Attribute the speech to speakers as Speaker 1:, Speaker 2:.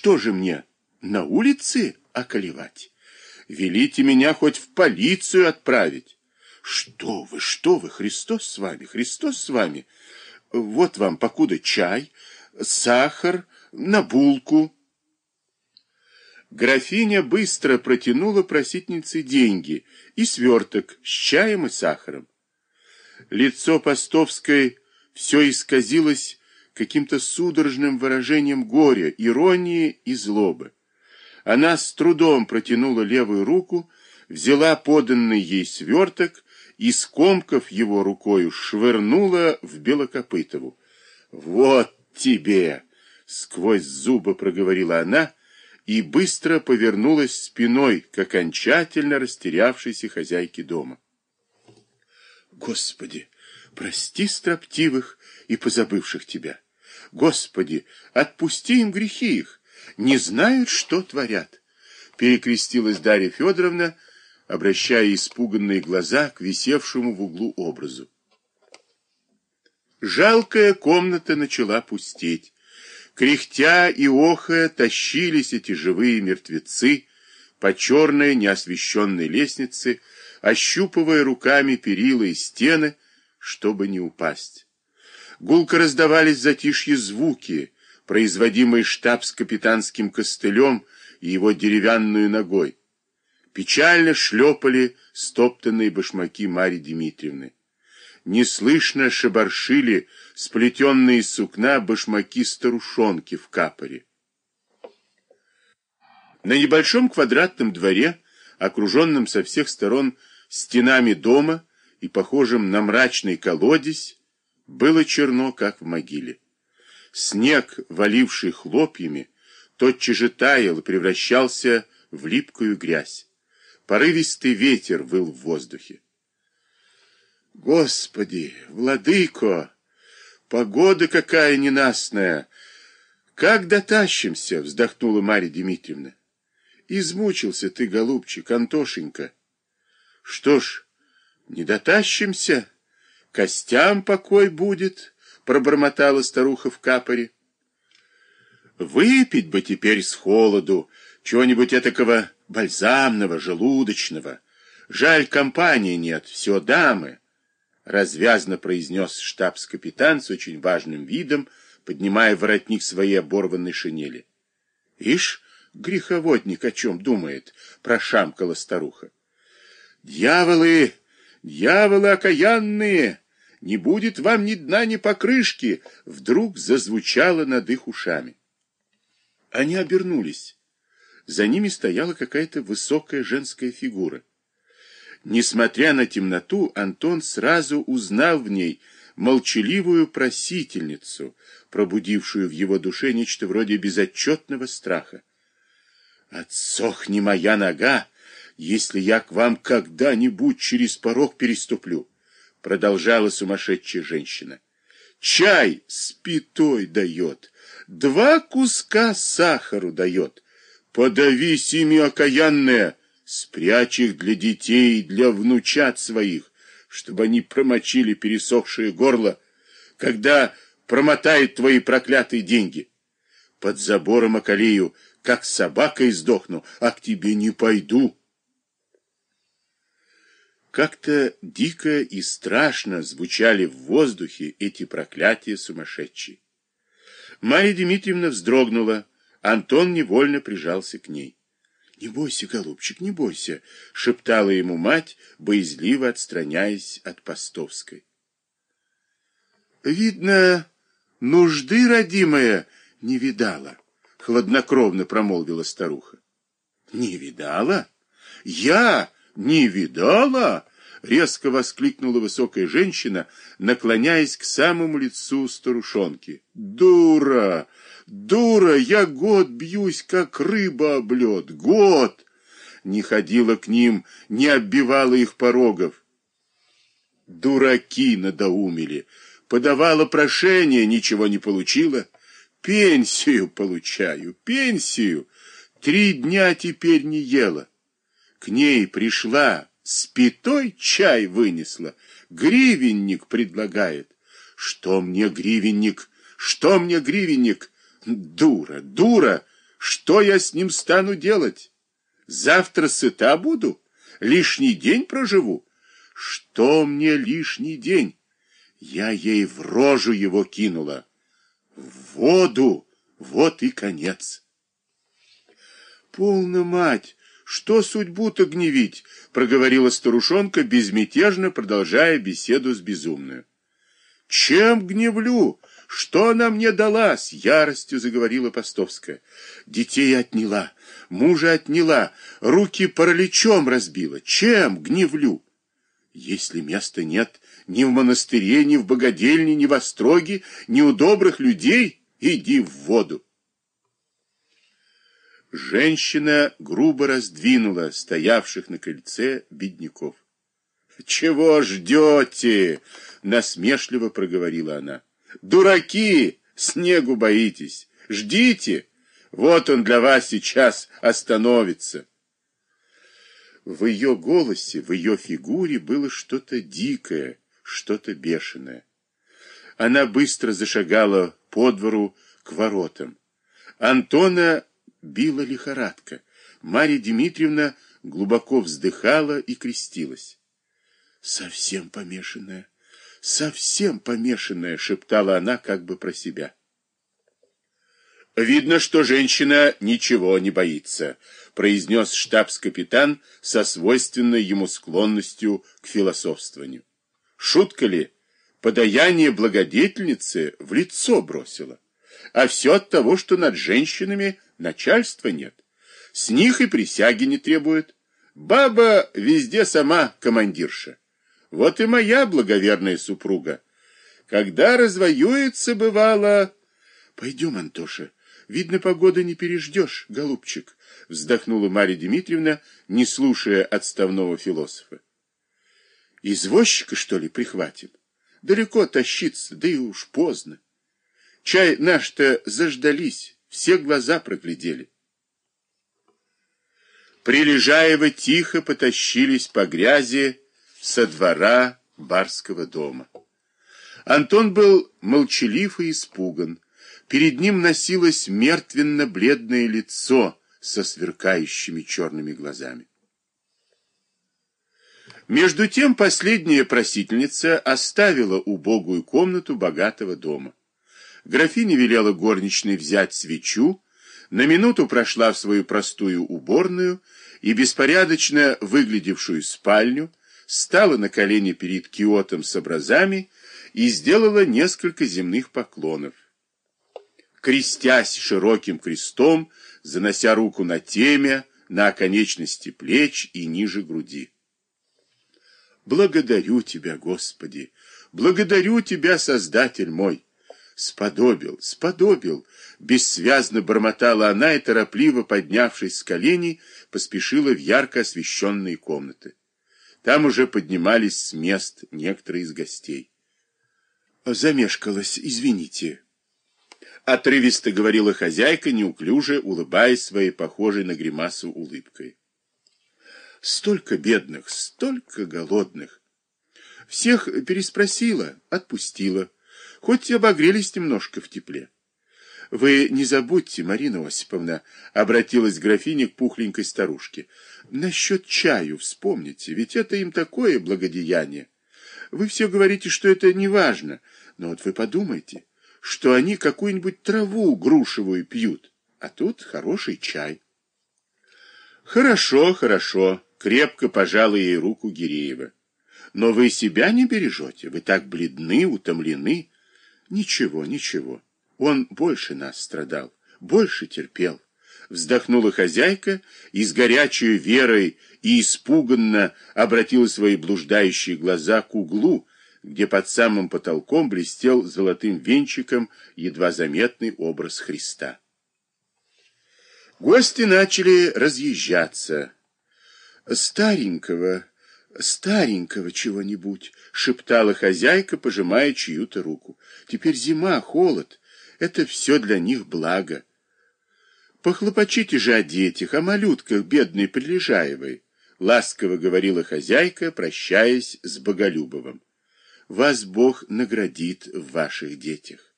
Speaker 1: что же мне, на улице околевать? Велите меня хоть в полицию отправить. Что вы, что вы, Христос с вами, Христос с вами. Вот вам покуда чай, сахар, на булку. Графиня быстро протянула просительнице деньги и сверток с чаем и сахаром. Лицо Постовской все исказилось каким-то судорожным выражением горя, иронии и злобы. Она с трудом протянула левую руку, взяла поданный ей сверток и, скомкав его рукою, швырнула в Белокопытову. «Вот тебе!» — сквозь зубы проговорила она и быстро повернулась спиной к окончательно растерявшейся хозяйке дома. «Господи, прости строптивых и позабывших тебя! Господи, отпусти им грехи их! Не знают, что творят!» Перекрестилась Дарья Федоровна, — обращая испуганные глаза к висевшему в углу образу. Жалкая комната начала пустеть. Кряхтя и охая тащились эти живые мертвецы по черной неосвещенной лестнице, ощупывая руками перила и стены, чтобы не упасть. Гулко раздавались затишье звуки, производимые штабс-капитанским костылем и его деревянную ногой. Печально шлепали стоптанные башмаки Марьи Дмитриевны. Неслышно шебаршили сплетенные из сукна башмаки старушонки в капоре. На небольшом квадратном дворе, окруженном со всех сторон стенами дома и похожим на мрачный колодец, было черно, как в могиле. Снег, валивший хлопьями, тотчас же таял и превращался в липкую грязь. Порывистый ветер выл в воздухе. Господи, владыко, погода какая ненастная! Как дотащимся, вздохнула Марья Дмитриевна. Измучился ты, голубчик, Антошенька. Что ж, не дотащимся, костям покой будет, пробормотала старуха в капоре. Выпить бы теперь с холоду чего-нибудь этакого бальзамного, желудочного. Жаль, компании нет, все дамы. Развязно произнес штабс-капитан с очень важным видом, поднимая воротник своей оборванной шинели. Ишь, греховодник о чем думает, прошамкала старуха. Дьяволы, дьяволы окаянные, не будет вам ни дна, ни покрышки, вдруг зазвучало над их ушами. Они обернулись. За ними стояла какая-то высокая женская фигура. Несмотря на темноту, Антон сразу узнал в ней молчаливую просительницу, пробудившую в его душе нечто вроде безотчетного страха. «Отсохни моя нога, если я к вам когда-нибудь через порог переступлю», продолжала сумасшедшая женщина. «Чай спитой дает, два куска сахару дает». Подавись ими, окаянная, спрячь их для детей и для внучат своих, чтобы они промочили пересохшее горло, когда промотает твои проклятые деньги. Под забором околею, как собака издохну, а к тебе не пойду. Как-то дико и страшно звучали в воздухе эти проклятия сумасшедшие. Марья Дмитриевна вздрогнула, Антон невольно прижался к ней. «Не бойся, голубчик, не бойся», — шептала ему мать, боязливо отстраняясь от Постовской. «Видно, нужды, родимая, не видала», — хладнокровно промолвила старуха. «Не видала? Я не видала?» — резко воскликнула высокая женщина, наклоняясь к самому лицу старушонки. «Дура! Дура! Я год бьюсь, как рыба об лед! Год!» Не ходила к ним, не оббивала их порогов. Дураки надоумили. Подавала прошение, ничего не получила. Пенсию получаю, пенсию. Три дня теперь не ела. К ней пришла Спитой чай вынесла. Гривенник предлагает. Что мне гривенник? Что мне гривенник? Дура, дура! Что я с ним стану делать? Завтра сыта буду? Лишний день проживу? Что мне лишний день? Я ей в рожу его кинула. В воду! Вот и конец. Полно, мать! Что судьбу-то гневить? Проговорила старушонка, безмятежно продолжая беседу с безумную. Чем гневлю? Что она мне дала? С яростью заговорила Постовская. Детей отняла, мужа отняла, руки параличом разбила. Чем гневлю? Если места нет ни в монастыре, ни в богадельне, ни в остроге, ни у добрых людей, иди в воду. Женщина грубо раздвинула стоявших на крыльце бедняков. «Чего ждете?» — насмешливо проговорила она. «Дураки! Снегу боитесь! Ждите! Вот он для вас сейчас остановится!» В ее голосе, в ее фигуре было что-то дикое, что-то бешеное. Она быстро зашагала по двору к воротам. Антона била лихорадка. Марья Дмитриевна глубоко вздыхала и крестилась. «Совсем помешанная, совсем помешанная», — шептала она как бы про себя. «Видно, что женщина ничего не боится», — произнес штабс-капитан со свойственной ему склонностью к философствованию. «Шутка ли? Подаяние благодетельницы в лицо бросило. А все от того, что над женщинами начальства нет. С них и присяги не требуют. Баба везде сама командирша. Вот и моя благоверная супруга. Когда развоюется, бывало... Пойдем, Антоша, видно, погода не переждешь, голубчик, вздохнула Марья Дмитриевна, не слушая отставного философа. Извозчика, что ли, прихватим? Далеко тащиться, да и уж поздно. Чай наш-то заждались, все глаза проглядели. Прилежаево тихо потащились по грязи со двора барского дома. Антон был молчалив и испуган. Перед ним носилось мертвенно-бледное лицо со сверкающими черными глазами. Между тем последняя просительница оставила убогую комнату богатого дома. Графиня велела горничной взять свечу, на минуту прошла в свою простую уборную и беспорядочно выглядевшую спальню, стала на колени перед киотом с образами и сделала несколько земных поклонов. Крестясь широким крестом, занося руку на темя, на оконечности плеч и ниже груди. Благодарю Тебя, Господи! Благодарю Тебя, Создатель мой! Сподобил, сподобил! Бессвязно бормотала она и, торопливо поднявшись с коленей, поспешила в ярко освещенные комнаты. Там уже поднимались с мест некоторые из гостей. Замешкалась, извините. Отрывисто говорила хозяйка, неуклюже улыбаясь своей похожей на гримасу улыбкой. Столько бедных, столько голодных. Всех переспросила, отпустила, хоть и обогрелись немножко в тепле. Вы не забудьте, Марина Осиповна, обратилась графиня к пухленькой старушке. Насчет чаю вспомните, ведь это им такое благодеяние. Вы все говорите, что это не важно, но вот вы подумайте, что они какую-нибудь траву грушевую пьют, а тут хороший чай. Хорошо, хорошо, крепко пожала ей руку Гиреева. Но вы себя не бережете, вы так бледны, утомлены. Ничего, ничего. Он больше нас страдал, больше терпел. Вздохнула хозяйка и с горячей верой и испуганно обратила свои блуждающие глаза к углу, где под самым потолком блестел золотым венчиком едва заметный образ Христа. Гости начали разъезжаться. «Старенького, старенького чего-нибудь», — шептала хозяйка, пожимая чью-то руку. «Теперь зима, холод. Это все для них благо. Похлопочите же о детях, о малютках бедной Прилежаевой, ласково говорила хозяйка, прощаясь с Боголюбовым. Вас Бог наградит в ваших детях.